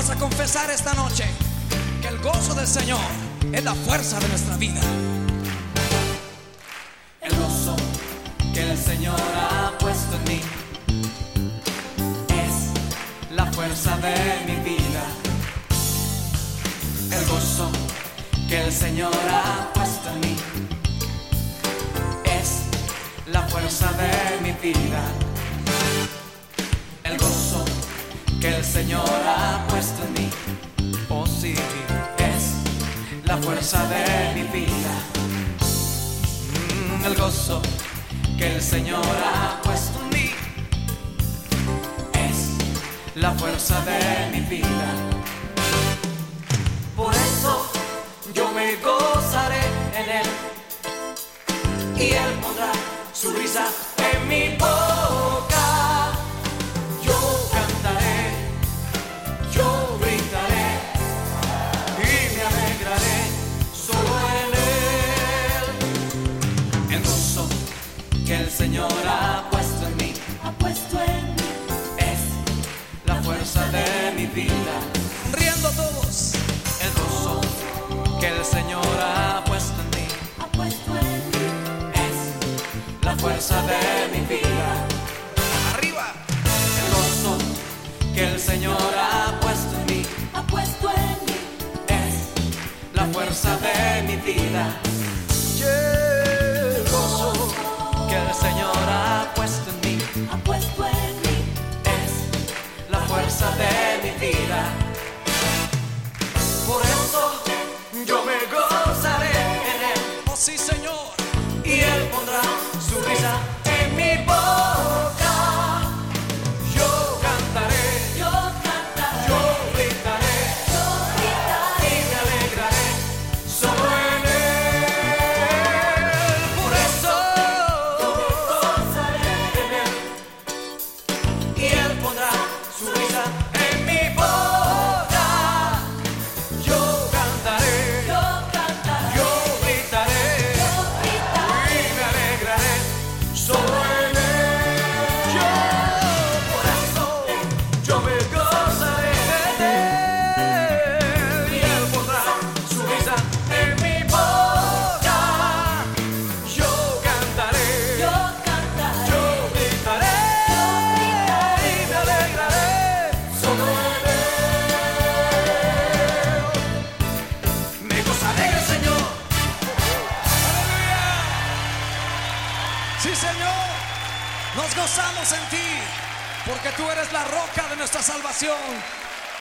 Vamos a confesar esta noche que el gozo del Señor es la fuerza de nuestra vida. El gozo que el Señor ha puesto en mí es la fuerza de mi vida. El gozo que el Señor ha puesto en mí es la fuerza de mi vida. Señor ha puesto en mí, oh sí, es la fuerza de mi vida. Mm, el gozo que el Señor ha puesto en mí es la fuerza de mi vida. Por eso yo me gozaré en Él y Él pondrá su risa en mi boca. El Señor ha puesto en mí, ha puesto en mí, es la fuerza de mi vida. Riendo todos. El gozo que el Señor ha puesto en mí ha puesto en mí, es la fuerza de mi vida. Arriba. El gozo que el Señor ha puesto en mí ha puesto en mí, es la fuerza de mi vida. Que el Señor ha puesto Señor. Nos gozamos en ti, porque tú eres la roca de nuestra salvación.